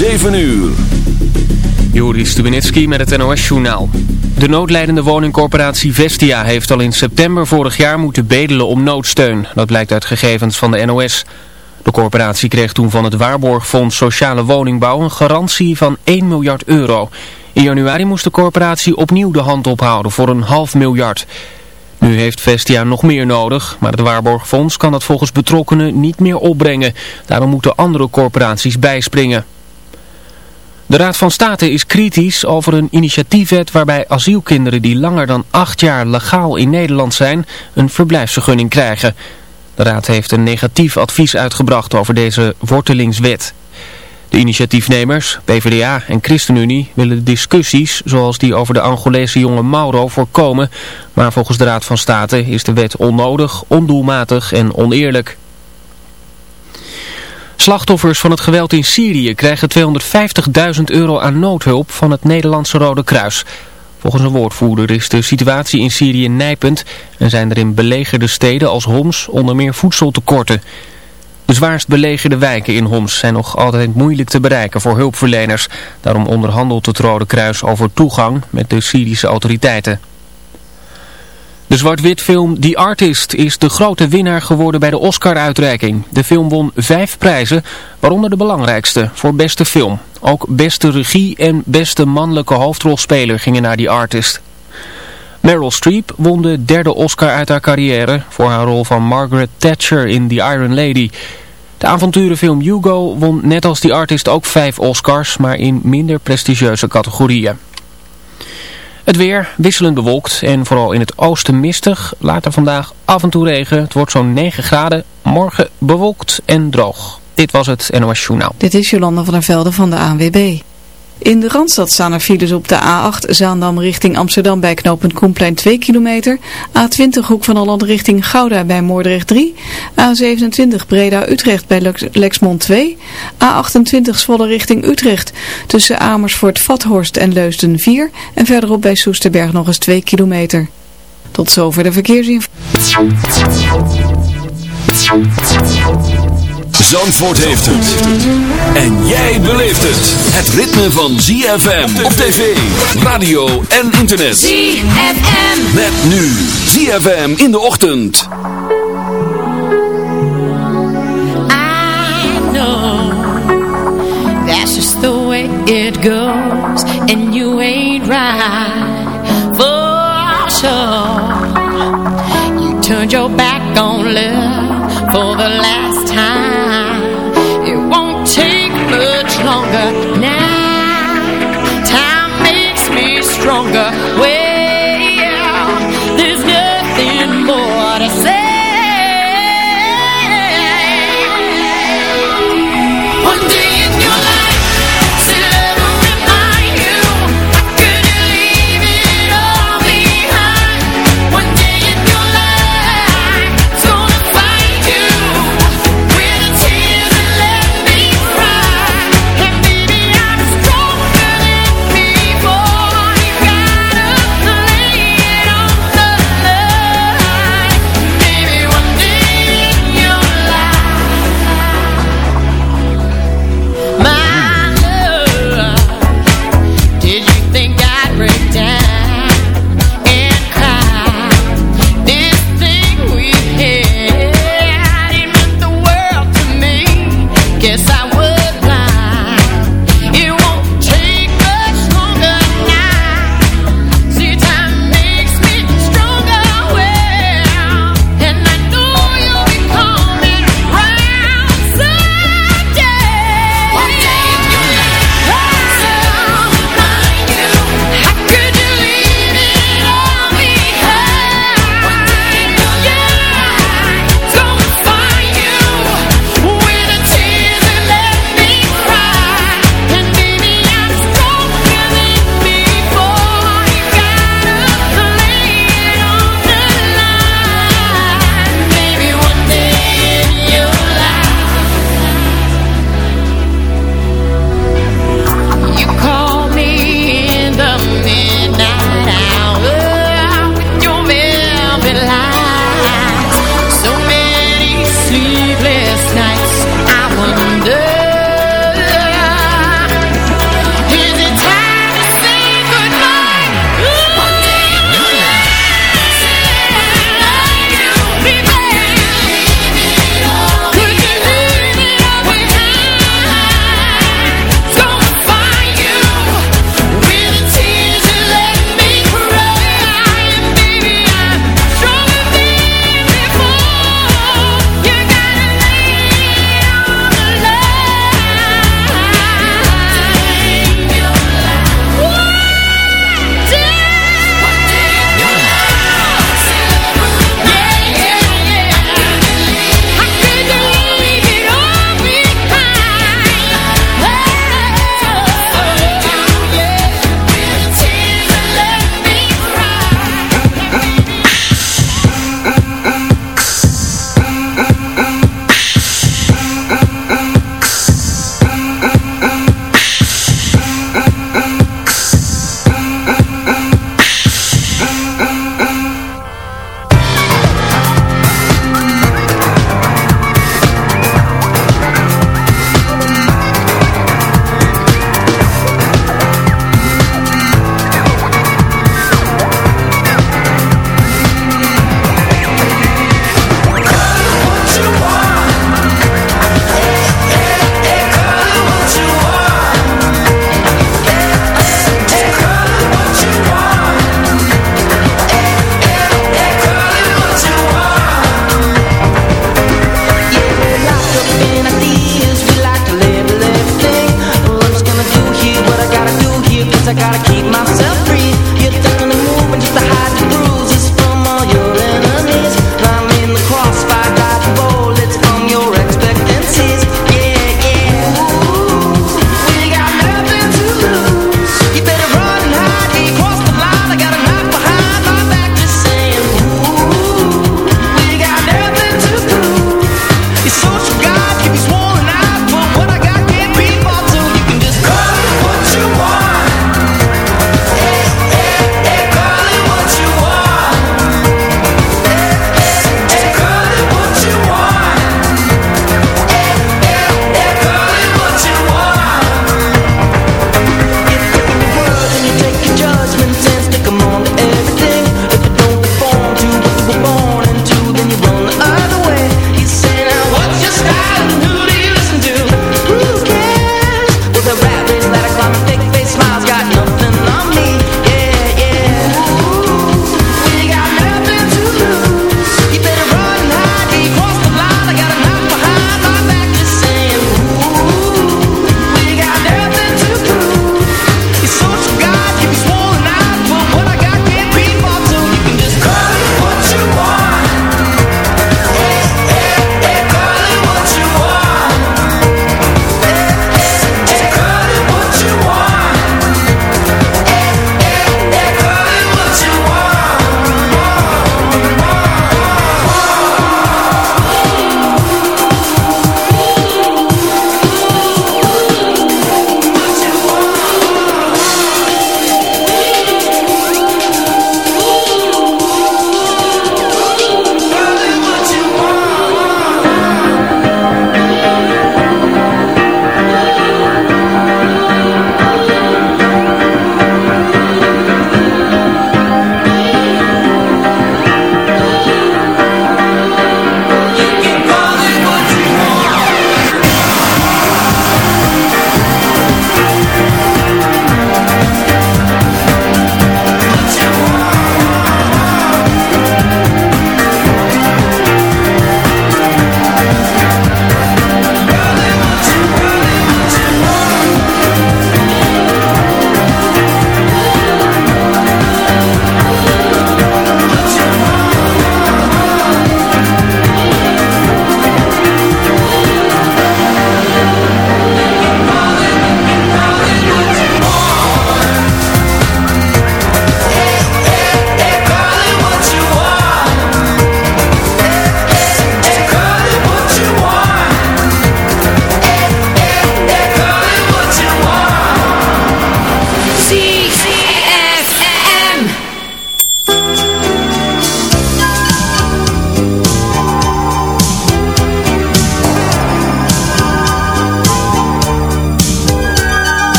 7 uur. Joris Stubenitski met het NOS-journaal. De noodlijdende woningcorporatie Vestia heeft al in september vorig jaar moeten bedelen om noodsteun. Dat blijkt uit gegevens van de NOS. De corporatie kreeg toen van het Waarborgfonds Sociale Woningbouw een garantie van 1 miljard euro. In januari moest de corporatie opnieuw de hand ophouden voor een half miljard. Nu heeft Vestia nog meer nodig, maar het Waarborgfonds kan dat volgens betrokkenen niet meer opbrengen. Daarom moeten andere corporaties bijspringen. De Raad van State is kritisch over een initiatiefwet waarbij asielkinderen die langer dan acht jaar legaal in Nederland zijn een verblijfsvergunning krijgen. De Raad heeft een negatief advies uitgebracht over deze wortelingswet. De initiatiefnemers, PvdA en ChristenUnie, willen discussies zoals die over de Angolese jonge Mauro voorkomen. Maar volgens de Raad van State is de wet onnodig, ondoelmatig en oneerlijk. Slachtoffers van het geweld in Syrië krijgen 250.000 euro aan noodhulp van het Nederlandse Rode Kruis. Volgens een woordvoerder is de situatie in Syrië nijpend en zijn er in belegerde steden als Homs onder meer voedseltekorten. De zwaarst belegerde wijken in Homs zijn nog altijd moeilijk te bereiken voor hulpverleners. Daarom onderhandelt het Rode Kruis over toegang met de Syrische autoriteiten. De zwart-wit film The Artist is de grote winnaar geworden bij de Oscar-uitreiking. De film won vijf prijzen, waaronder de belangrijkste voor beste film. Ook beste regie en beste mannelijke hoofdrolspeler gingen naar The Artist. Meryl Streep won de derde Oscar uit haar carrière voor haar rol van Margaret Thatcher in The Iron Lady. De avonturenfilm Hugo won net als The Artist ook vijf Oscars, maar in minder prestigieuze categorieën. Het weer wisselend bewolkt en vooral in het oosten mistig. Later vandaag af en toe regen. Het wordt zo'n 9 graden. Morgen bewolkt en droog. Dit was het NOS Journaal. Dit is Jolanda van der Velde van de ANWB. In de Randstad staan er files op de A8 Zaandam richting Amsterdam bij knooppunt Koenplein 2 kilometer. A20 Hoek van Holland richting Gouda bij Moordrecht 3. A27 Breda Utrecht bij Lexmond 2. A28 Zwolle richting Utrecht tussen Amersfoort Vathorst en Leusden 4. En verderop bij Soesterberg nog eens 2 kilometer. Tot zover de verkeersinformatie. Zandvoort heeft het. En jij beleeft het. Het ritme van ZFM op tv, radio en internet. ZFM. Met nu ZFM in de ochtend. I know. That's just the way it goes. And you ain't right. For sure. You turned your back on love for the last time. It won't take much longer now. Time makes me stronger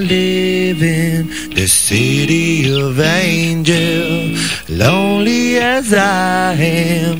live in the city of angels, lonely as I am.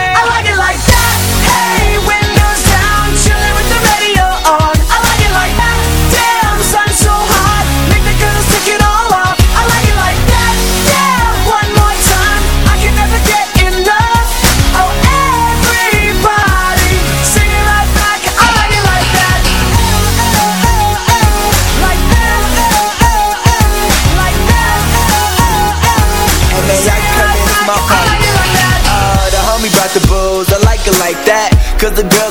the girls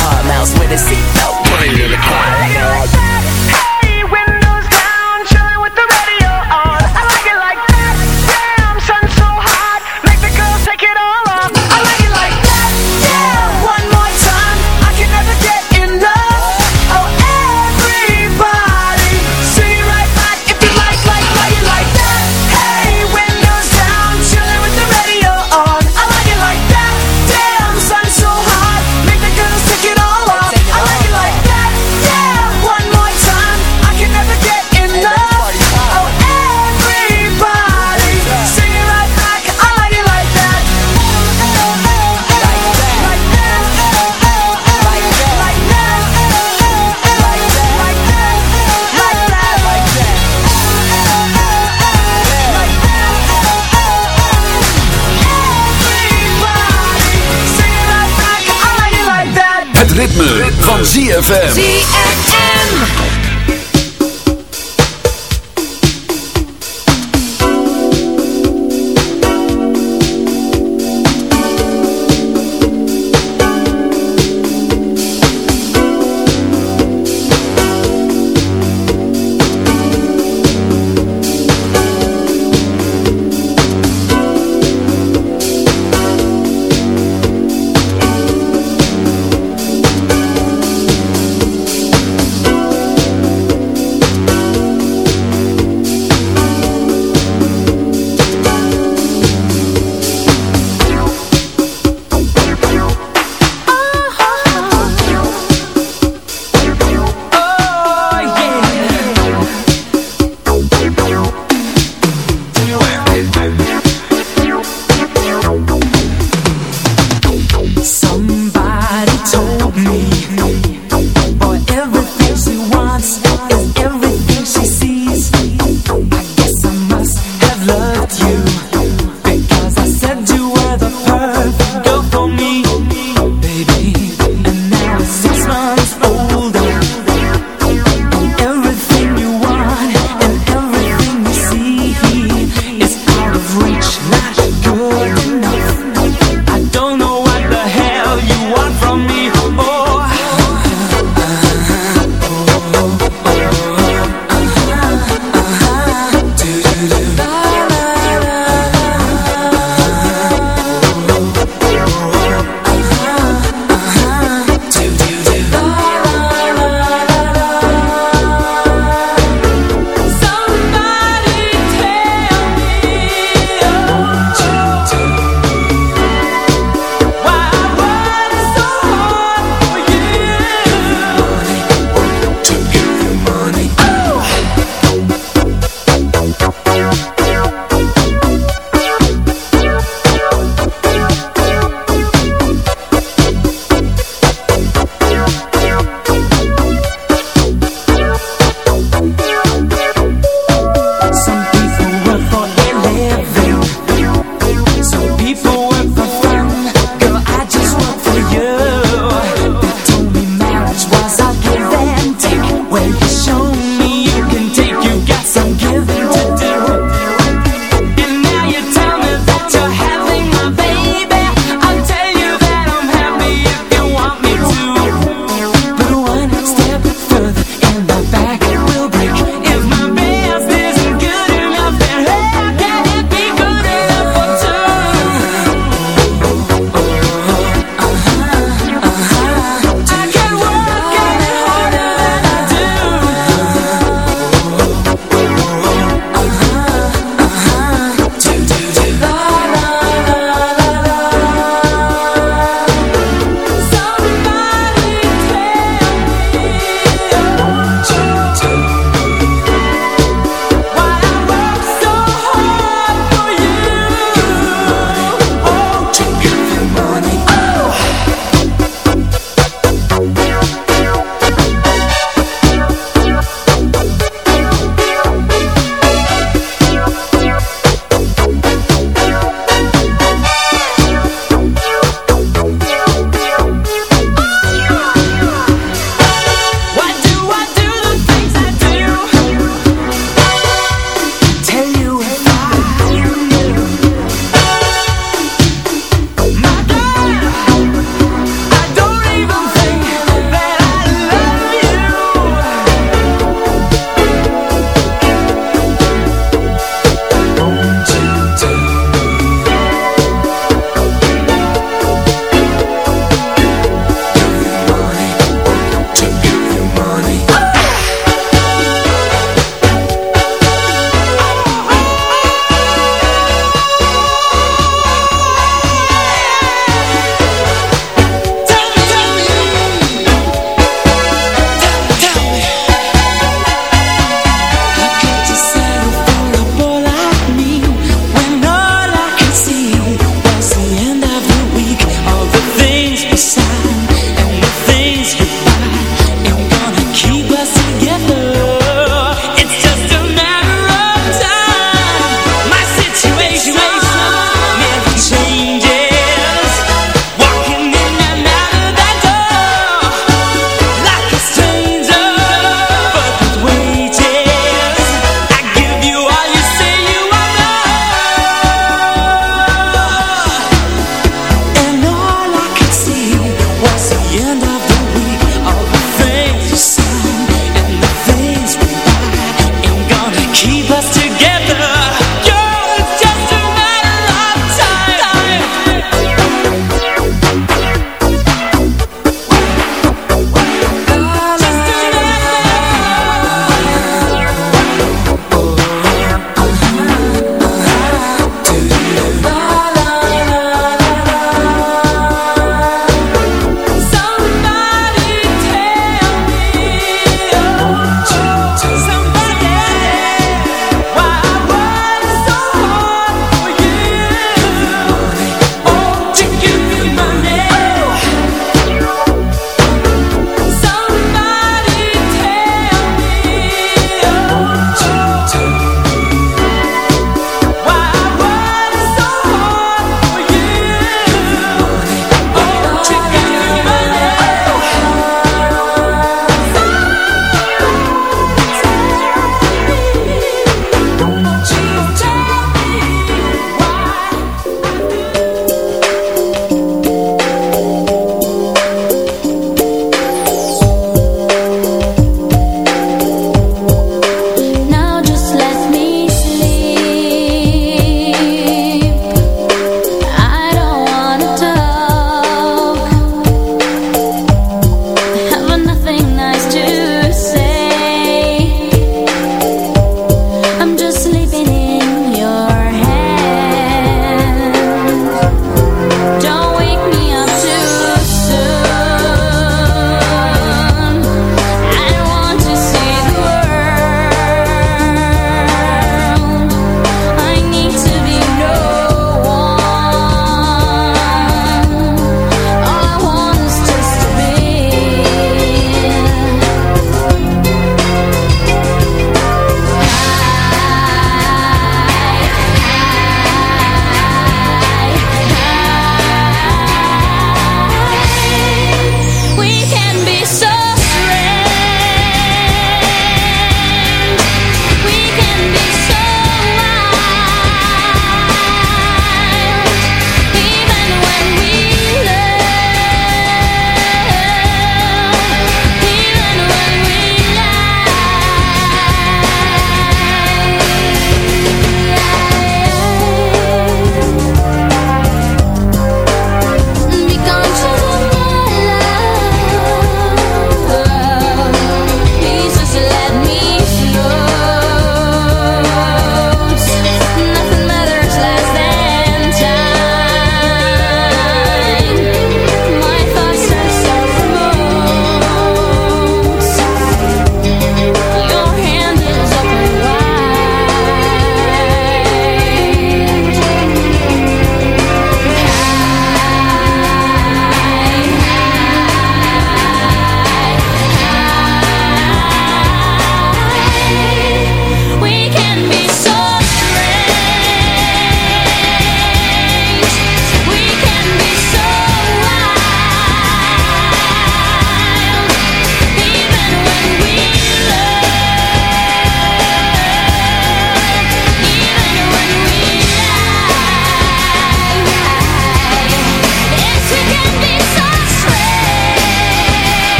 hard mouse with a seatbelt. Put in the car. ZFM.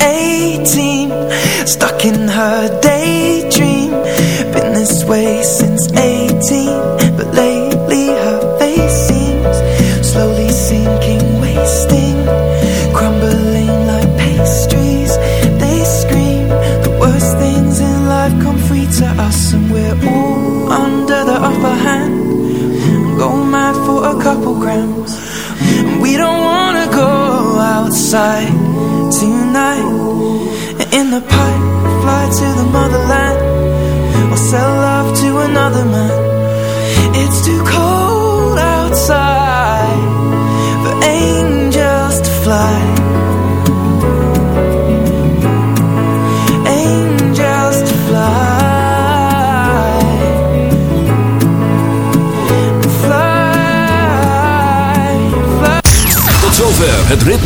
18 Stuck in her day